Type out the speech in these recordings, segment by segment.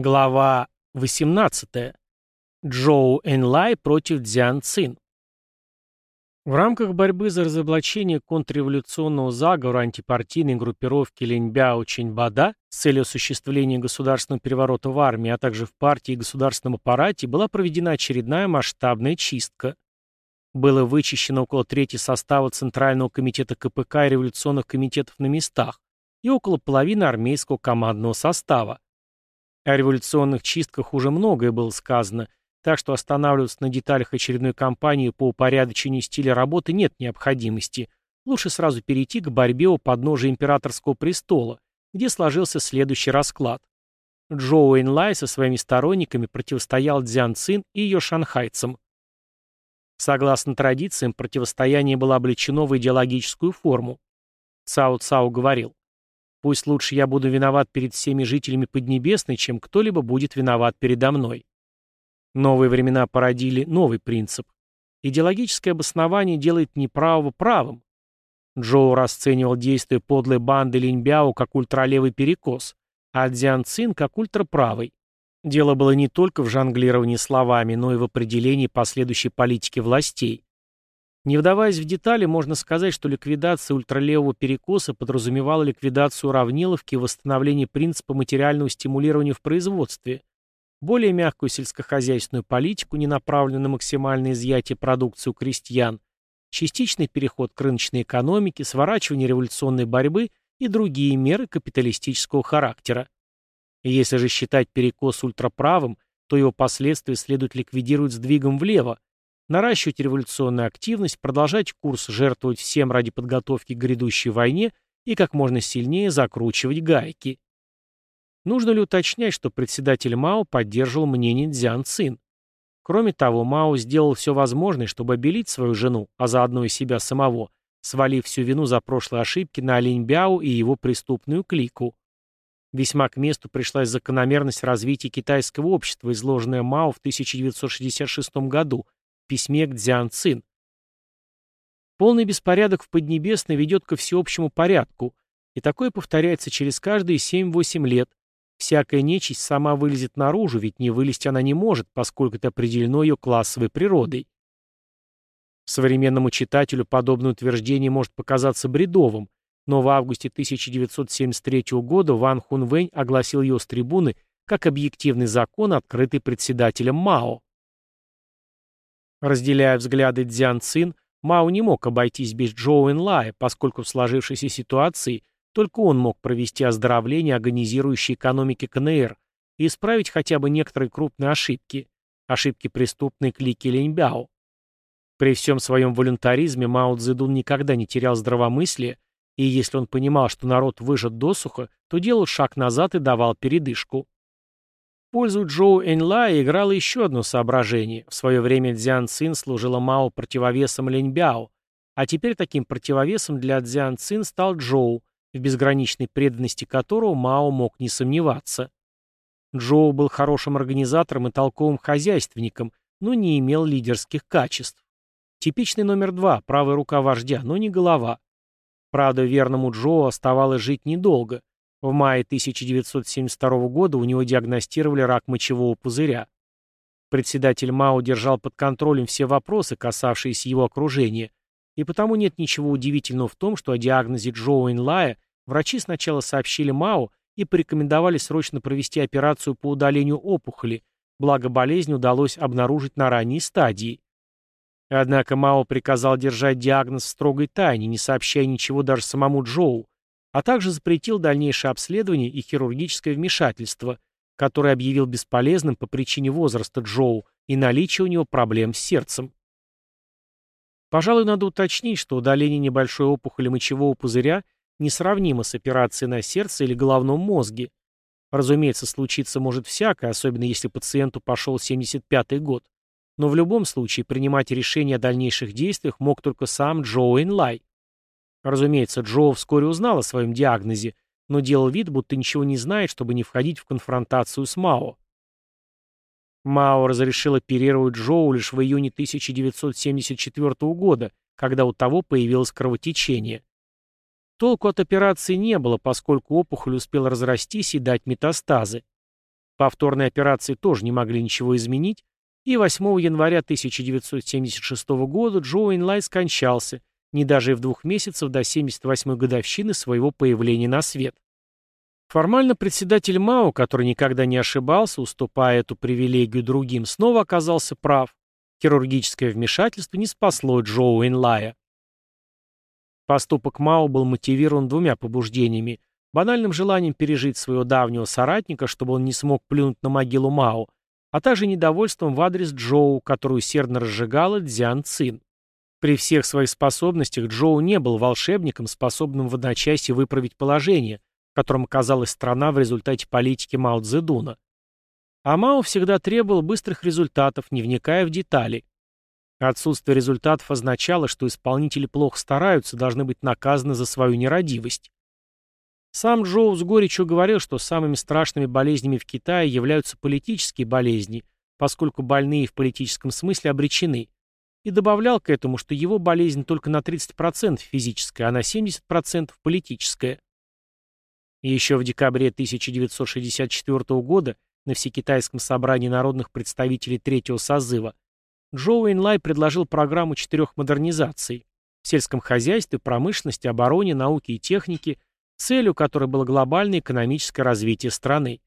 Глава 18. Джоу Энлай против Дзян Цин. В рамках борьбы за разоблачение контрреволюционного заговора антипартийной группировки Линьбяо Чиньбада с целью осуществления государственного переворота в армии, а также в партии и государственном аппарате была проведена очередная масштабная чистка. Было вычищено около трети состава Центрального комитета КПК и революционных комитетов на местах и около половины армейского командного состава. О революционных чистках уже многое было сказано, так что останавливаться на деталях очередной кампании по упорядочению стиля работы нет необходимости. Лучше сразу перейти к борьбе у подножия императорского престола, где сложился следующий расклад. Джоу Энлай со своими сторонниками противостоял Дзян Цин и ее шанхайцам. Согласно традициям, противостояние было облечено в идеологическую форму. Цао Цао говорил, Пусть лучше я буду виноват перед всеми жителями Поднебесной, чем кто-либо будет виноват передо мной. Новые времена породили новый принцип. Идеологическое обоснование делает неправого правым. Джоу расценивал действия подлой банды Линьбяо как ультралевый перекос, а Дзян Цин как ультраправый. Дело было не только в жонглировании словами, но и в определении последующей политики властей. Не вдаваясь в детали, можно сказать, что ликвидация ультралевого перекоса подразумевала ликвидацию уравниловки и восстановление принципа материального стимулирования в производстве, более мягкую сельскохозяйственную политику, не направленную на максимальное изъятие продукции у крестьян, частичный переход к рыночной экономике, сворачивание революционной борьбы и другие меры капиталистического характера. Если же считать перекос ультраправым, то его последствия следует ликвидировать сдвигом влево, наращивать революционную активность, продолжать курс, жертвовать всем ради подготовки к грядущей войне и как можно сильнее закручивать гайки. Нужно ли уточнять, что председатель Мао поддерживал мнение Дзян Цин? Кроме того, Мао сделал все возможное, чтобы обелить свою жену, а заодно и себя самого, свалив всю вину за прошлые ошибки на Олень Бяо и его преступную клику. Весьма к месту пришлась закономерность развития китайского общества, изложенная Мао в 1966 году – письме к Дзян Цин. Полный беспорядок в Поднебесной ведет ко всеобщему порядку, и такое повторяется через каждые 7-8 лет. Всякая нечисть сама вылезет наружу, ведь не вылезти она не может, поскольку это определено ее классовой природой. Современному читателю подобное утверждение может показаться бредовым, но в августе 1973 года Ван Хунвэнь огласил ее с трибуны как объективный закон, открытый председателем Мао. Разделяя взгляды Дзян Цин, Мао не мог обойтись без Джоу Энлая, поскольку в сложившейся ситуации только он мог провести оздоровление агонизирующей экономики КНР и исправить хотя бы некоторые крупные ошибки, ошибки преступной клики Линьбяо. При всем своем волюнтаризме Мао Цзэдун никогда не терял здравомыслия, и если он понимал, что народ выжат досуха, то делал шаг назад и давал передышку пользу Джоу Эньлая играло еще одно соображение. В свое время Дзян Цин служила Мао противовесом Линьбяо, а теперь таким противовесом для Дзян Цин стал Джоу, в безграничной преданности которого Мао мог не сомневаться. Джоу был хорошим организатором и толковым хозяйственником, но не имел лидерских качеств. Типичный номер два, правая рука вождя, но не голова. Правда, верному Джоу оставалось жить недолго. В мае 1972 года у него диагностировали рак мочевого пузыря. Председатель Мао держал под контролем все вопросы, касавшиеся его окружения, и потому нет ничего удивительного в том, что о диагнозе Джоу Инлая врачи сначала сообщили Мао и порекомендовали срочно провести операцию по удалению опухоли, благо болезнь удалось обнаружить на ранней стадии. Однако Мао приказал держать диагноз в строгой тайне, не сообщая ничего даже самому Джоу, а также запретил дальнейшее обследование и хирургическое вмешательство, которое объявил бесполезным по причине возраста Джоу и наличия у него проблем с сердцем. Пожалуй, надо уточнить, что удаление небольшой опухоли мочевого пузыря несравнимо с операцией на сердце или головном мозге. Разумеется, случиться может всякое, особенно если пациенту пошел 75-й год. Но в любом случае принимать решение о дальнейших действиях мог только сам Джоу Энлай. Разумеется, Джо вскоре узнал о своем диагнозе, но делал вид, будто ничего не знает, чтобы не входить в конфронтацию с Мао. Мао разрешил оперировать Джоу лишь в июне 1974 года, когда у того появилось кровотечение. Толку от операции не было, поскольку опухоль успела разрастись и дать метастазы. Повторные операции тоже не могли ничего изменить, и 8 января 1976 года Джоу Энлай скончался, не даже и в двух месяцев до 78-й годовщины своего появления на свет. Формально председатель МАО, который никогда не ошибался, уступая эту привилегию другим, снова оказался прав. Хирургическое вмешательство не спасло Джоу Энлая. Поступок Мао был мотивирован двумя побуждениями. Банальным желанием пережить своего давнего соратника, чтобы он не смог плюнуть на могилу Мао, а также недовольством в адрес Джоу, которую усердно разжигала Дзян Цин. При всех своих способностях Джоу не был волшебником, способным в одночасье выправить положение, в котором оказалась страна в результате политики Мао Цзэдуна. А Мао всегда требовал быстрых результатов, не вникая в детали. Отсутствие результатов означало, что исполнители плохо стараются, должны быть наказаны за свою нерадивость. Сам Джоу с горечью говорил, что самыми страшными болезнями в Китае являются политические болезни, поскольку больные в политическом смысле обречены, и добавлял к этому, что его болезнь только на 30% физическая, а на 70% политическая. И еще в декабре 1964 года на Всекитайском собрании народных представителей третьего созыва Джоу Энлай предложил программу четырех модернизаций в сельском хозяйстве, промышленности, обороне, науке и технике, целью которой было глобальное экономическое развитие страны.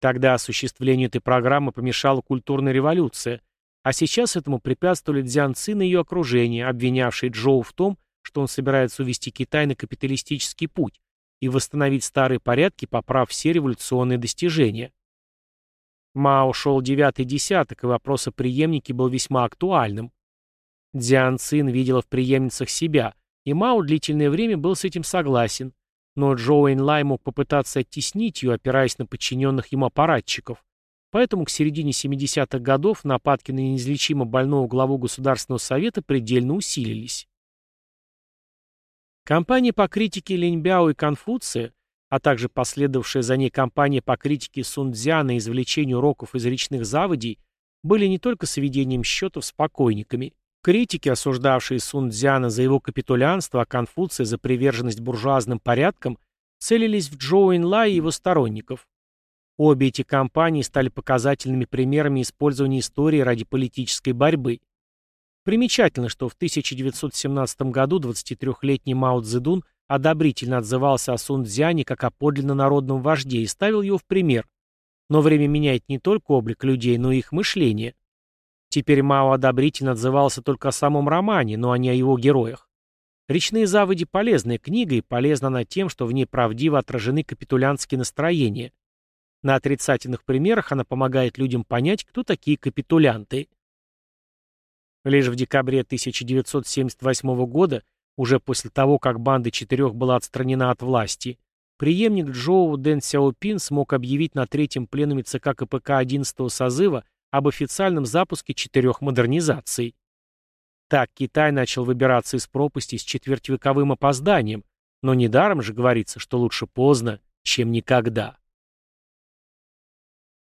Тогда осуществлению этой программы помешала культурная революция, а сейчас этому препятствовали Дзян Цин и ее окружение, обвинявшие Джоу в том, что он собирается увести Китай на капиталистический путь и восстановить старые порядки, поправ все революционные достижения. Мао шел девятый десяток, и вопрос о преемнике был весьма актуальным. Дзян Цин видела в преемницах себя, и Мао длительное время был с этим согласен, но Джоу Энлай мог попытаться оттеснить ее, опираясь на подчиненных ему аппаратчиков. Поэтому к середине 70-х годов нападки на неизлечимо больного главу Государственного совета предельно усилились. Компании по критике Линьбяо и Конфуция а также последовавшая за ней кампания по критике Сунцзяна и извлечению уроков из речных заводей, были не только сведением счетов с покойниками. Критики, осуждавшие Сунцзяна за его капитулянство, а Конфуция за приверженность буржуазным порядкам, целились в Джоу Инла и его сторонников. Обе эти кампании стали показательными примерами использования истории ради политической борьбы. Примечательно, что в 1917 году 23-летний Мао Цзэдун – одобрительно отзывался о Сунцзяне как о подлинно народном вожде и ставил его в пример. Но время меняет не только облик людей, но и их мышление. Теперь Мао одобрительно отзывался только о самом романе, но не о его героях. «Речные заводи» — полезная книга, и полезна она тем, что в ней правдиво отражены капитулянские настроения. На отрицательных примерах она помогает людям понять, кто такие капитулянты. Лишь в декабре 1978 года уже после того, как банда четырех была отстранена от власти, преемник Джоу Дэн Сяопин смог объявить на третьем пленуме ЦК КПК 11-го созыва об официальном запуске четырех модернизаций. Так Китай начал выбираться из пропасти с четвертьвековым опозданием, но недаром же говорится, что лучше поздно, чем никогда.